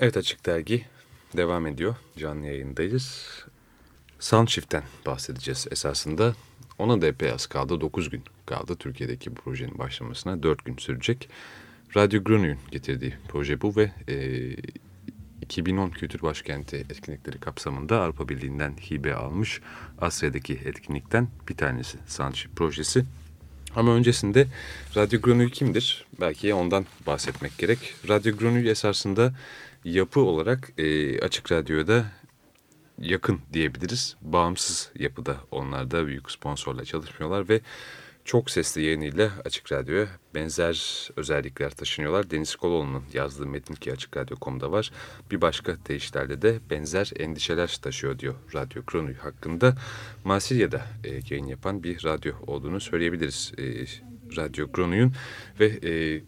Evet Açık Dergi devam ediyor. Canlı yayındayız. Soundshift'ten bahsedeceğiz esasında. Ona da epey az kaldı. 9 gün kaldı Türkiye'deki bu projenin başlamasına. 4 gün sürecek. Radyo Grenouille'un getirdiği proje bu ve e, 2010 Kültür Başkenti etkinlikleri kapsamında Avrupa Birliği'nden hibe almış Asya'daki etkinlikten bir tanesi Soundshift projesi. Ama öncesinde Radyo Grenouille kimdir? Belki ondan bahsetmek gerek. Radyo Grenouille esasında yapı olarak e, Açık Radyo'da yakın diyebiliriz. Bağımsız yapıda onlar da büyük sponsorla çalışmıyorlar ve çok sesli yayınıyla Açık Radyo'ya benzer özellikler taşınıyorlar. Deniz Koloğlu'nun yazdığı metin ki Açık Radyo.com'da var. Bir başka deyişlerle de benzer endişeler taşıyor diyor Radyo Kronu'yu hakkında. Marsilya'da e, yayın yapan bir radyo olduğunu söyleyebiliriz. E, radyo Kronu'yun ve e,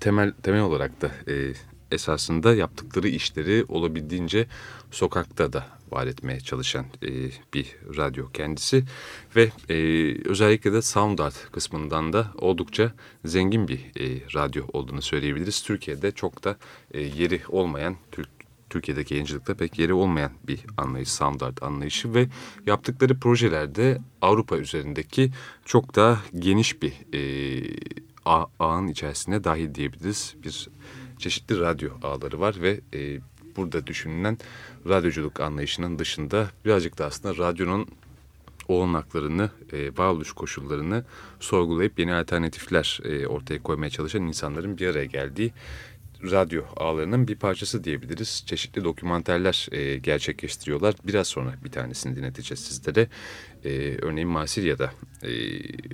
temel temel olarak da e, esasında yaptıkları işleri olabildiğince sokakta da var etmeye çalışan e, bir radyo kendisi ve e, özellikle de sound art kısmından da oldukça zengin bir e, radyo olduğunu söyleyebiliriz. Türkiye'de çok da e, yeri olmayan Türk Türkiye'deki yayıncılıkta pek yeri olmayan bir anlayış, sound art anlayışı ve yaptıkları projelerde Avrupa üzerindeki çok daha geniş bir e, ağ, ağın içerisine dahil diyebiliriz. Bir çeşitli radyo ağları var ve e, burada düşünülen radyoculuk anlayışının dışında birazcık da aslında radyonun olanaklarını, e, varoluş koşullarını sorgulayıp yeni alternatifler e, ortaya koymaya çalışan insanların bir araya geldiği radyo ağlarının bir parçası diyebiliriz. Çeşitli dokümenterler e, gerçekleştiriyorlar. Biraz sonra bir tanesini dinleteceğiz sizlere. E, örneğin Marsilya'da e,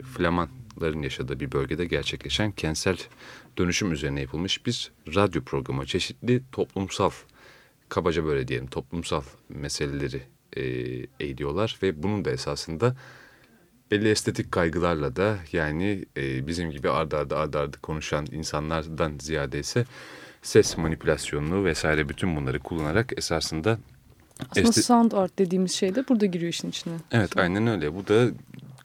Flamanların yaşadığı bir bölgede gerçekleşen kentsel dönüşüm üzerine yapılmış bir radyo programı. Çeşitli toplumsal, kabaca böyle diyelim toplumsal meseleleri e, eğiliyorlar ve bunun da esasında belli estetik kaygılarla da yani e, bizim gibi ardarda arda arda arda konuşan insanlardan ziyade ise ses manipülasyonunu vesaire bütün bunları kullanarak esasında... Aslında sound art dediğimiz şey de burada giriyor işin içine. Evet Sonra. aynen öyle. Bu da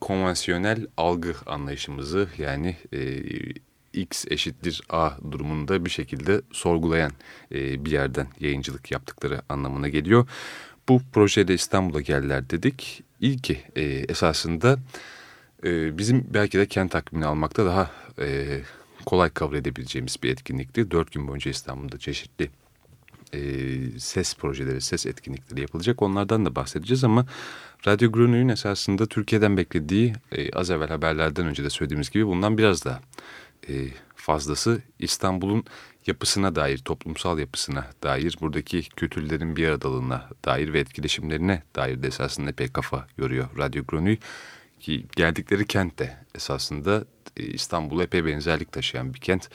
konvansiyonel algı anlayışımızı yani e, X eşittir A durumunda bir şekilde sorgulayan e, bir yerden yayıncılık yaptıkları anlamına geliyor. Bu projede İstanbul'a geldiler dedik. İlki e, esasında e, bizim belki de kent takvimini almakta daha e, kolay kabul edebileceğimiz bir etkinlikti. Dört gün boyunca İstanbul'da çeşitli e, ses projeleri, ses etkinlikleri yapılacak. Onlardan da bahsedeceğiz ama Radyo Grenouille'ün esasında Türkiye'den beklediği e, az evvel haberlerden önce de söylediğimiz gibi bundan biraz daha e, fazlası İstanbul'un yapısına dair, toplumsal yapısına dair, buradaki kültürlerin bir aradalığına dair ve etkileşimlerine dair de esasında epey kafa yoruyor Radyo Grenouille. Ki geldikleri kent de esasında e, İstanbul'a epey benzerlik taşıyan bir kent.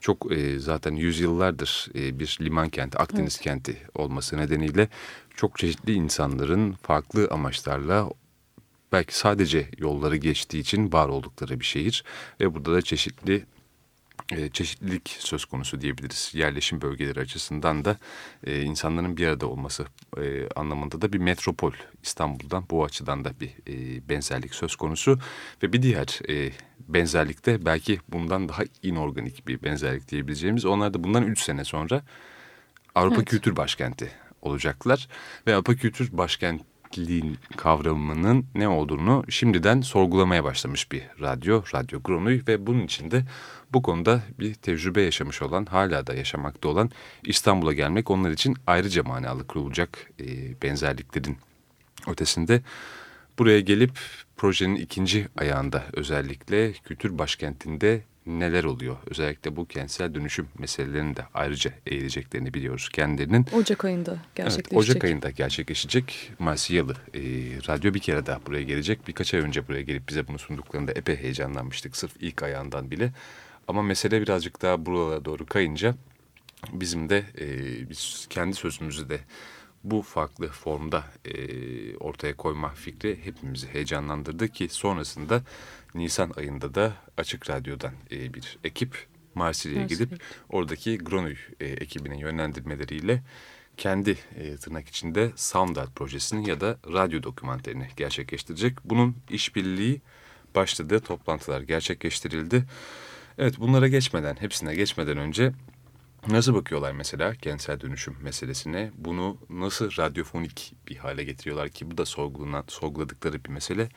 Çok e, zaten yüzyıllardır e, bir liman kenti, Akdeniz evet. kenti olması nedeniyle çok çeşitli insanların farklı amaçlarla belki sadece yolları geçtiği için var oldukları bir şehir. Ve burada da çeşitli e, çeşitlilik söz konusu diyebiliriz. Yerleşim bölgeleri açısından da e, insanların bir arada olması e, anlamında da bir metropol İstanbul'dan bu açıdan da bir e, benzerlik söz konusu. Ve bir diğer e, benzerlik de belki bundan daha inorganik bir benzerlik diyebileceğimiz. Onlar da bundan 3 sene sonra Avrupa evet. Kültür Başkenti olacaklar. Ve Avrupa Kültür Başkenti eşitliğin kavramının ne olduğunu şimdiden sorgulamaya başlamış bir radyo, Radyo Grenouille ve bunun içinde bu konuda bir tecrübe yaşamış olan, hala da yaşamakta olan İstanbul'a gelmek onlar için ayrıca manalı kurulacak e, benzerliklerin ötesinde. Buraya gelip projenin ikinci ayağında özellikle kültür başkentinde neler oluyor? Özellikle bu kentsel dönüşüm meselelerini de ayrıca eğileceklerini biliyoruz kendilerinin. Ocak ayında gerçekleşecek. Evet, Ocak ayında gerçekleşecek. Marsilyalı e, radyo bir kere daha buraya gelecek. Birkaç ay önce buraya gelip bize bunu sunduklarında epey heyecanlanmıştık. Sırf ilk ayağından bile. Ama mesele birazcık daha buralara doğru kayınca bizim de e, biz kendi sözümüzü de bu farklı formda e, ortaya koyma fikri hepimizi heyecanlandırdı ki sonrasında Nisan ayında da Açık Radyo'dan e, bir ekip Marsilya'ya gidip oradaki Grenouille e, ekibinin yönlendirmeleriyle kendi e, tırnak içinde Sound Art projesini ya da radyo dokümanterini gerçekleştirecek. Bunun işbirliği başladı, toplantılar gerçekleştirildi. Evet bunlara geçmeden, hepsine geçmeden önce Nasıl bakıyorlar mesela kentsel dönüşüm meselesine? Bunu nasıl radyofonik bir hale getiriyorlar ki bu da sorgulanan, sorguladıkları bir mesele.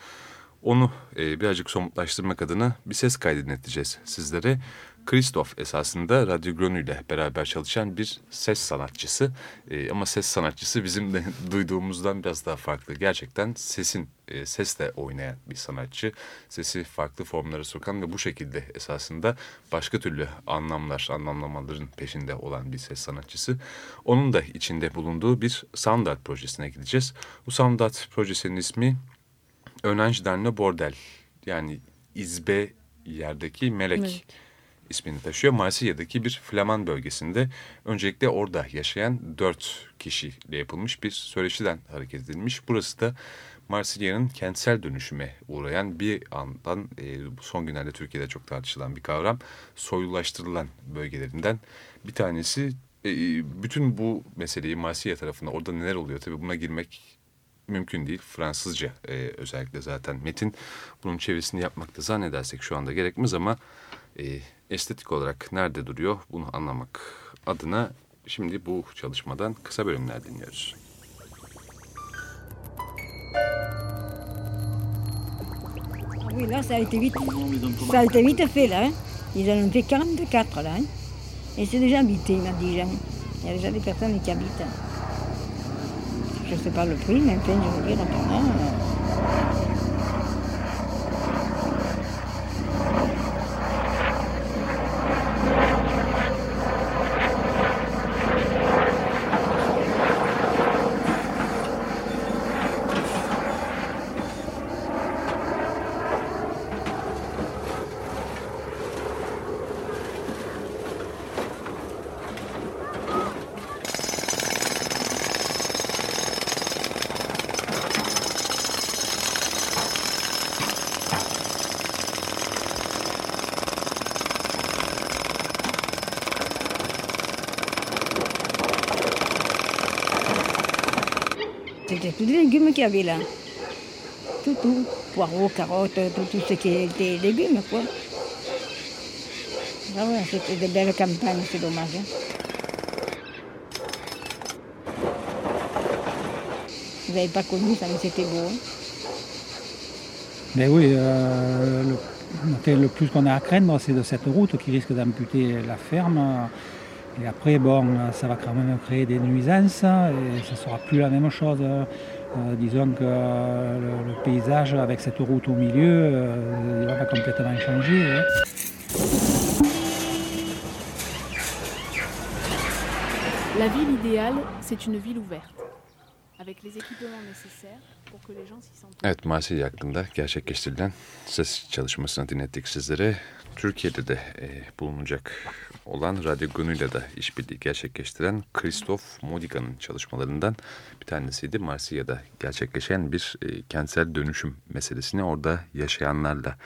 Onu e, birazcık somutlaştırmak adına bir ses kaydı dinleteceğiz sizlere. Christoph esasında Radyo Grönü ile beraber çalışan bir ses sanatçısı. E, ama ses sanatçısı bizim de duyduğumuzdan biraz daha farklı. Gerçekten sesin, e, sesle oynayan bir sanatçı. Sesi farklı formlara sokan ve bu şekilde esasında başka türlü anlamlar, anlamlamaların peşinde olan bir ses sanatçısı. Onun da içinde bulunduğu bir sound art projesine gideceğiz. Bu sound art projesinin ismi Önenjdenle Bordel. Yani izbe yerdeki melek. melek ismini taşıyor. Marsilya'daki bir Flaman bölgesinde öncelikle orada yaşayan dört kişiyle yapılmış bir söyleşiden hareket edilmiş. Burası da Marsilya'nın kentsel dönüşüme uğrayan bir andan e, son günlerde Türkiye'de çok tartışılan bir kavram soyulaştırılan bölgelerinden bir tanesi. E, bütün bu meseleyi Marsilya tarafında orada neler oluyor tabii buna girmek mümkün değil. Fransızca e, özellikle zaten metin bunun çevirisini yapmakta zannedersek şu anda gerekmez ama estetik olarak nerede duruyor bunu anlamak adına şimdi bu çalışmadan kısa bölümler dinliyoruz. Oui, là, ça a été vite, ça a été vite fait, là. Hein. Ils en ont fait 44, là. Hein. Et c'est déjà habité, m'a dit Jean. Il y a déjà des personnes qui habitent. Je ne sais pas le prix, mais enfin, je veux dire, attends, Tous les légumes qu'il y avait là. Tout, tout. Poireaux, carottes, tout, tout ce qui était légumes, quoi. Ah ouais, c'était des belles campagnes, c'est dommage. Hein. Vous n'avez pas connu ça, mais c'était beau. Hein. Mais oui, euh, le, plus qu'on a à craindre, c'est de cette route qui risque d'amputer la ferme. Et après, bon, ça va quand même créer des nuisances et ce ne sera plus la même chose. Euh, disons que le, le, paysage avec cette route au milieu, euh, va complètement changer. Hein. La ville idéale, c'est une ville ouverte, Evet, Marsilya hakkında gerçekleştirilen ses çalışmasını dinlettik sizlere. Türkiye'de de e, bulunacak olan Radyo Gunu'yla da işbirliği gerçekleştiren Christoph Modiga'nın çalışmalarından bir tanesiydi. Marsilya'da gerçekleşen bir e, kentsel dönüşüm meselesini orada yaşayanlarla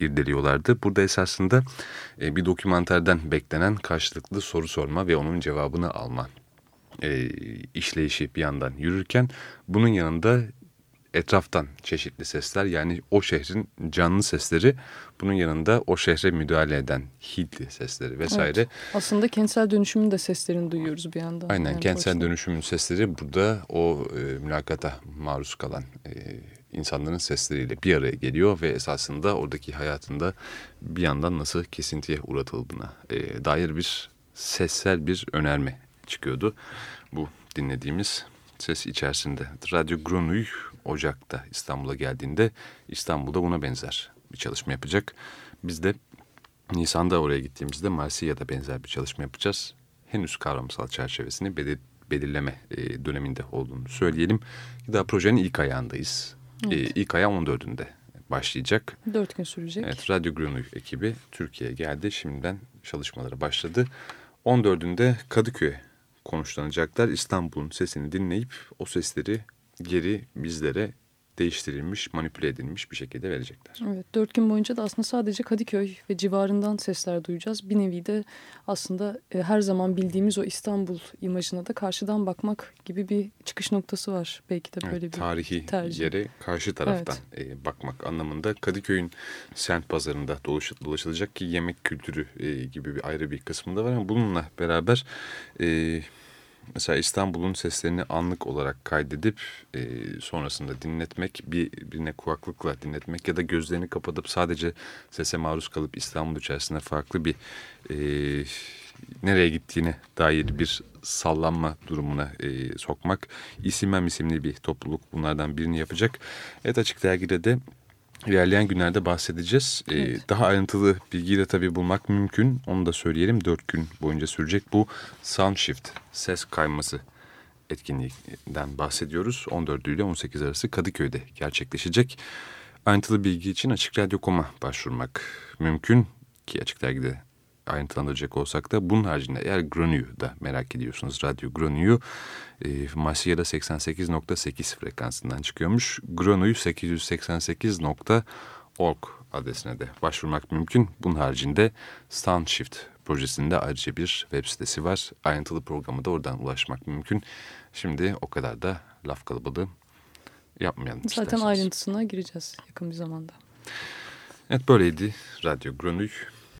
irdeliyorlardı. Burada esasında e, bir dokümanterden beklenen karşılıklı soru sorma ve onun cevabını alma e, işleyişi bir yandan yürürken bunun yanında etraftan çeşitli sesler yani o şehrin canlı sesleri bunun yanında o şehre müdahale eden Hidli sesleri vesaire. Evet, aslında kentsel dönüşümün de seslerini duyuyoruz bir yandan. Aynen yani kentsel başında. dönüşümün sesleri burada o e, mülakata maruz kalan e, insanların sesleriyle bir araya geliyor ve esasında oradaki hayatında bir yandan nasıl kesintiye uğratıldığına e, dair bir sessel bir önerme çıkıyordu. Bu dinlediğimiz ses içerisinde. Radyo Grenouille Ocak'ta İstanbul'a geldiğinde İstanbul'da buna benzer bir çalışma yapacak. Biz de Nisan'da oraya gittiğimizde Marsilya'da benzer bir çalışma yapacağız. Henüz kavramsal çerçevesini belir belirleme e, döneminde olduğunu söyleyelim. Daha projenin ilk ayağındayız. Evet. E, ilk ayağı 14'ünde başlayacak. Dört gün sürecek. Evet, Radyo Grenouille ekibi Türkiye'ye geldi. Şimdiden çalışmaları başladı. 14'ünde Kadıköy'e konuşlanacaklar. İstanbul'un sesini dinleyip o sesleri geri bizlere değiştirilmiş, manipüle edilmiş bir şekilde verecekler. Evet, dört gün boyunca da aslında sadece Kadıköy ve civarından sesler duyacağız. Bir nevi de aslında e, her zaman bildiğimiz o İstanbul imajına da karşıdan bakmak gibi bir çıkış noktası var. Belki de böyle Evet, bir tarihi tercih. yere karşı taraftan e, bakmak anlamında Kadıköy'ün sent pazarında dolaş, dolaşılacak ki yemek kültürü e, gibi bir ayrı bir kısmı da var ama bununla beraber e, mesela İstanbul'un seslerini anlık olarak kaydedip e, sonrasında dinletmek bir birine kulaklıkla dinletmek ya da gözlerini kapatıp sadece sese maruz kalıp İstanbul içerisinde farklı bir e, nereye gittiğine dair bir sallanma durumuna e, sokmak. İsimem isimli bir topluluk bunlardan birini yapacak. Evet Açık Dergi'de de ilerleyen günlerde bahsedeceğiz. E, Evet. daha ayrıntılı bilgiyi de tabii bulmak mümkün. Onu da söyleyelim. Dört gün boyunca sürecek bu Soundshift ses kayması etkinliğinden bahsediyoruz. 14 ile 18 arası Kadıköy'de gerçekleşecek. Ayrıntılı bilgi için Açık Radyo.com'a başvurmak mümkün ki Açık Dergi'de ayrıntılandıracak olsak da bunun haricinde eğer Granuy'u da merak ediyorsunuz Radyo Granuy'u e, Masya'da 88.8 frekansından çıkıyormuş. Granuy 888.org adresine de başvurmak mümkün. Bunun haricinde Soundshift projesinde ayrıca bir web sitesi var. Ayrıntılı programı da oradan ulaşmak mümkün. Şimdi o kadar da laf kalabalığı yapmayalım zaten isterseniz. ayrıntısına gireceğiz yakın bir zamanda. Evet böyleydi Radyo Granüy.